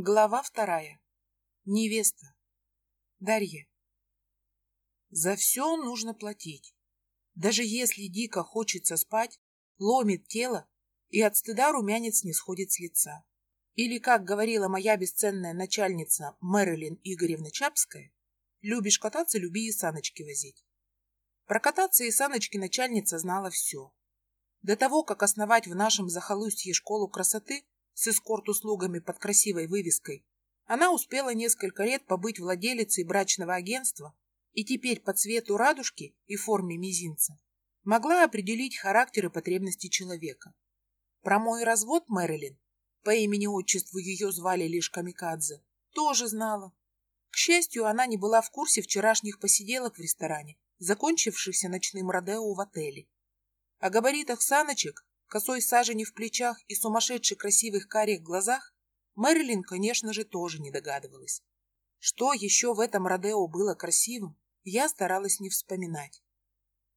Глава вторая. Невеста. Дарья. За все нужно платить. Даже если дико хочется спать, ломит тело, и от стыда румянец не сходит с лица. Или, как говорила моя бесценная начальница Мэрилин Игоревна Чапская, любишь кататься, люби и саночки возить. Про кататься и саночки начальница знала все. До того, как основать в нашем захолустье школу красоты, с эскорт-услугами под красивой вывеской, она успела несколько лет побыть владелицей брачного агентства и теперь по цвету радужки и форме мизинца могла определить характер и потребности человека. Про мой развод Мэрилин, по имени-отчеству ее звали лишь Камикадзе, тоже знала. К счастью, она не была в курсе вчерашних посиделок в ресторане, закончившихся ночным родео в отеле. О габаритах саночек косой сажени в плечах и сумасшедших красивых карих глазах, Мэрилин, конечно же, тоже не догадывалась. Что еще в этом Родео было красивым, я старалась не вспоминать.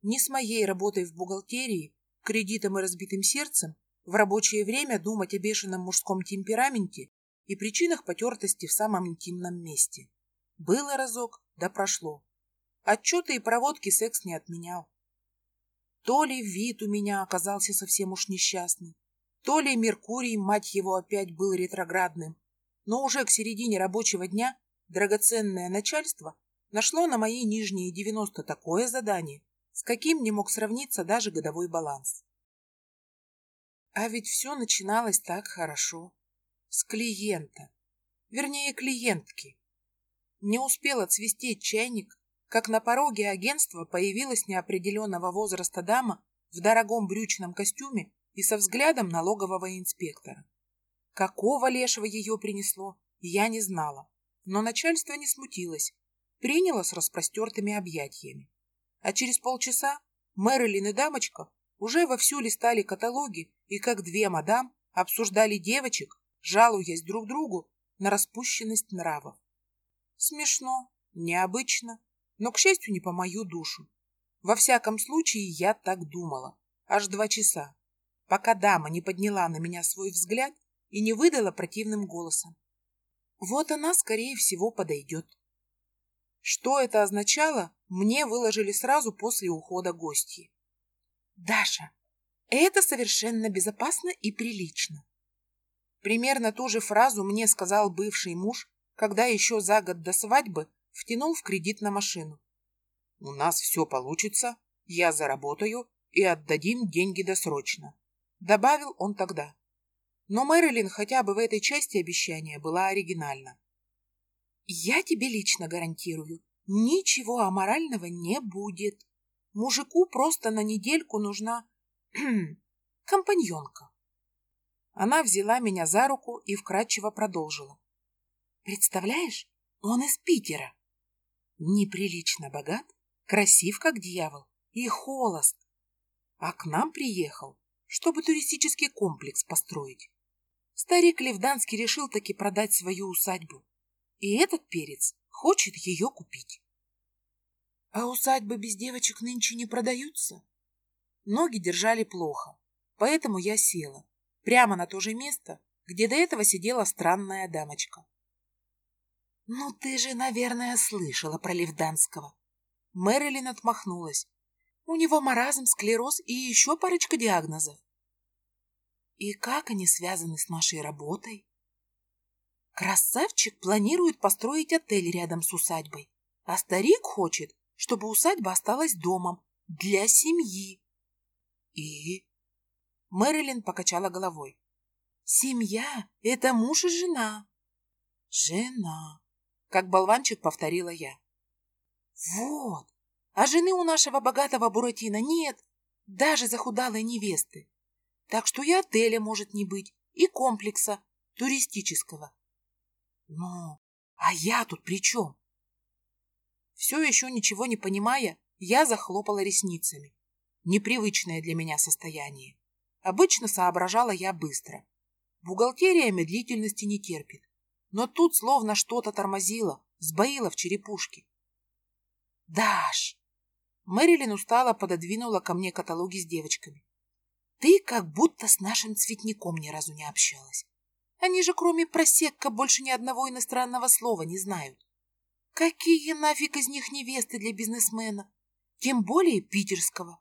Не с моей работой в бухгалтерии, кредитом и разбитым сердцем, в рабочее время думать о бешеном мужском темпераменте и причинах потертости в самом интимном месте. Было разок, да прошло. Отчеты и проводки секс не отменял. То ли вид у меня оказался совсем уж несчастный, то ли Меркурий, мать его, опять был ретроградным. Но уже к середине рабочего дня драгоценное начальство нашло на мои нижние 90 такое задание, с каким не мог сравниться даже годовой баланс. А ведь все начиналось так хорошо. С клиента. Вернее, клиентки. Не успел отсвистеть чайник, как на пороге агентства появилась неопределенного возраста дама в дорогом брючном костюме и со взглядом налогового инспектора. Какого лешего ее принесло, я не знала, но начальство не смутилось, приняло с распростертыми объятиями. А через полчаса Мэрилин и дамочка уже вовсю листали каталоги и, как две мадам, обсуждали девочек, жалуясь друг другу на распущенность нравов. Смешно, необычно, но, к счастью, не по мою душу. Во всяком случае, я так думала. Аж два часа, пока дама не подняла на меня свой взгляд и не выдала противным голосом. Вот она, скорее всего, подойдет. Что это означало, мне выложили сразу после ухода гостьи. «Даша, это совершенно безопасно и прилично». Примерно ту же фразу мне сказал бывший муж, когда еще за год до свадьбы втянул в кредит на машину. «У нас все получится, я заработаю и отдадим деньги досрочно», — добавил он тогда. Но Мэрилин хотя бы в этой части обещания была оригинальна. «Я тебе лично гарантирую, ничего аморального не будет. Мужику просто на недельку нужна компаньонка». Она взяла меня за руку и вкратчиво продолжила. «Представляешь, он из Питера неприлично богат, красив как дьявол и холост. А к нам приехал, чтобы туристический комплекс построить. Старик Левданский решил таки продать свою усадьбу. И этот перец хочет ее купить. А усадьбы без девочек нынче не продаются. Ноги держали плохо, поэтому я села, прямо на то же место, где до этого сидела странная дамочка. «Ну ты же, наверное, слышала про Левданского». Мэрилин отмахнулась. «У него маразм, склероз и еще парочка диагнозов». «И как они связаны с нашей работой?» Красавчик планирует построить отель рядом с усадьбой, а старик хочет, чтобы усадьба осталась домом для семьи. И? Мэрилин покачала головой. Семья — это муж и жена. Жена как болванчик повторила я. Вот, а жены у нашего богатого Буратино нет, даже захудалой невесты. Так что и отеля может не быть, и комплекса туристического. Ну, а я тут при чем? Все еще ничего не понимая, я захлопала ресницами. Непривычное для меня состояние. Обычно соображала я быстро. Бухгалтерия медлительности не терпит. Но тут словно что-то тормозило, сбоило в черепушке. «Даш!» Мэрилин устало пододвинула ко мне каталоги с девочками. «Ты как будто с нашим цветником ни разу не общалась. Они же кроме просекка больше ни одного иностранного слова не знают. Какие нафиг из них невесты для бизнесмена? Тем более питерского.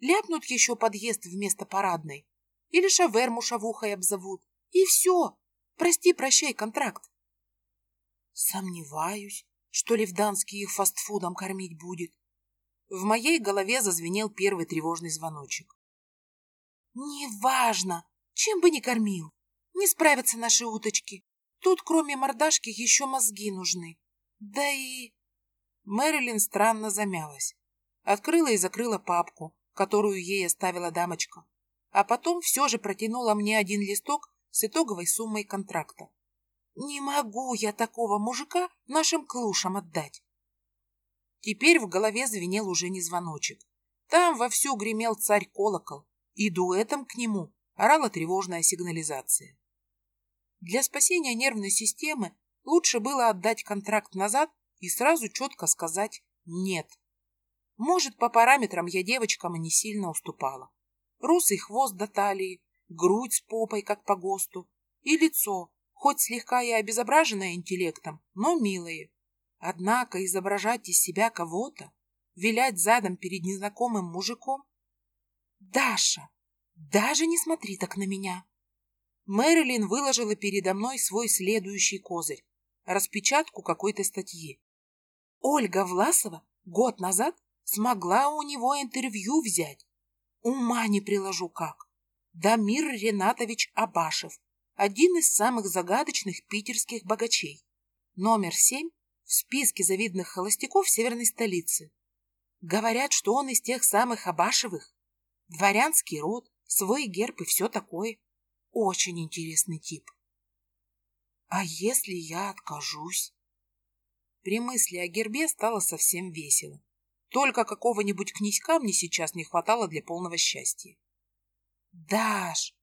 Ляпнут еще подъезд вместо парадной. Или шаверму шавухой обзовут. И все. Прости-прощай контракт. Сомневаюсь, что Левданский их фастфудом кормить будет. В моей голове зазвенел первый тревожный звоночек. Неважно, чем бы ни кормил. Не справятся наши уточки. Тут кроме мордашки еще мозги нужны. Да и... Мэрилин странно замялась. Открыла и закрыла папку, которую ей оставила дамочка. А потом все же протянула мне один листок с итоговой суммой контракта. Не могу я такого мужика нашим клушам отдать. Теперь в голове звенел уже не звоночек. Там вовсю гремел царь-колокол, и дуэтом к нему орала тревожная сигнализация. Для спасения нервной системы лучше было отдать контракт назад и сразу четко сказать «нет». Может, по параметрам я девочкам и не сильно уступала. Русый хвост до талии, грудь с попой, как по ГОСТу, и лицо, хоть слегка и обезображенное интеллектом, но милое. Однако изображать из себя кого-то, вилять задом перед незнакомым мужиком? Даша, даже не смотри так на меня. Мэрилин выложила передо мной свой следующий козырь, распечатку какой-то статьи. Ольга Власова год назад смогла у него интервью взять. Ума не приложу как. Дамир Ренатович Абашев, один из самых загадочных питерских богачей. Номер семь в списке завидных холостяков северной столицы. Говорят, что он из тех самых Абашевых. Дворянский род, свой герб и все такое. Очень интересный тип. А если я откажусь? При мысли о гербе стало совсем весело. Только какого-нибудь князька мне сейчас не хватало для полного счастья. Даш,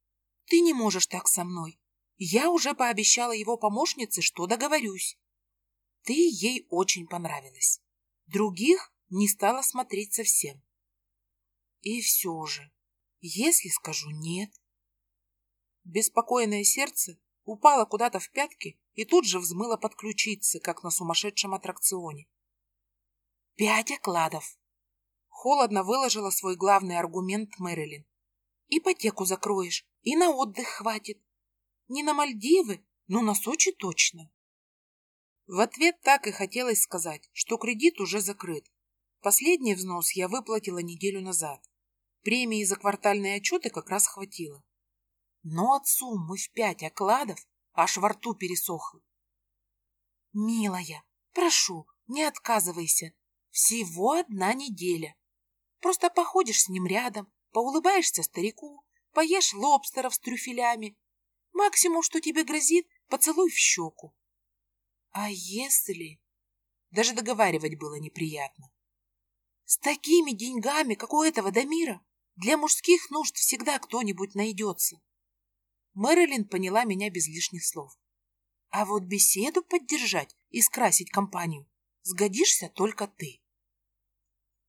ты не можешь так со мной. Я уже пообещала его помощнице, что договорюсь. Ты ей очень понравилась. Других не стала смотреть совсем. И все же, если скажу «нет», Беспокойное сердце упало куда-то в пятки и тут же взмыло под ключицы, как на сумасшедшем аттракционе. «Пять окладов!» Холодно выложила свой главный аргумент Мэрилин. «Ипотеку закроешь, и на отдых хватит. Не на Мальдивы, но на Сочи точно». В ответ так и хотелось сказать, что кредит уже закрыт. Последний взнос я выплатила неделю назад. Премии за квартальные отчеты как раз хватило. Но от суммы в пять окладов аж во рту пересохло. «Милая, прошу, не отказывайся. Всего одна неделя. Просто походишь с ним рядом, поулыбаешься старику, поешь лобстеров с трюфелями. Максимум, что тебе грозит, поцелуй в щеку. А если... Даже договаривать было неприятно. С такими деньгами, как у этого Дамира, для мужских нужд всегда кто-нибудь найдется. Мэрилин поняла меня без лишних слов. А вот беседу поддержать и скрасить компанию сгодишься только ты.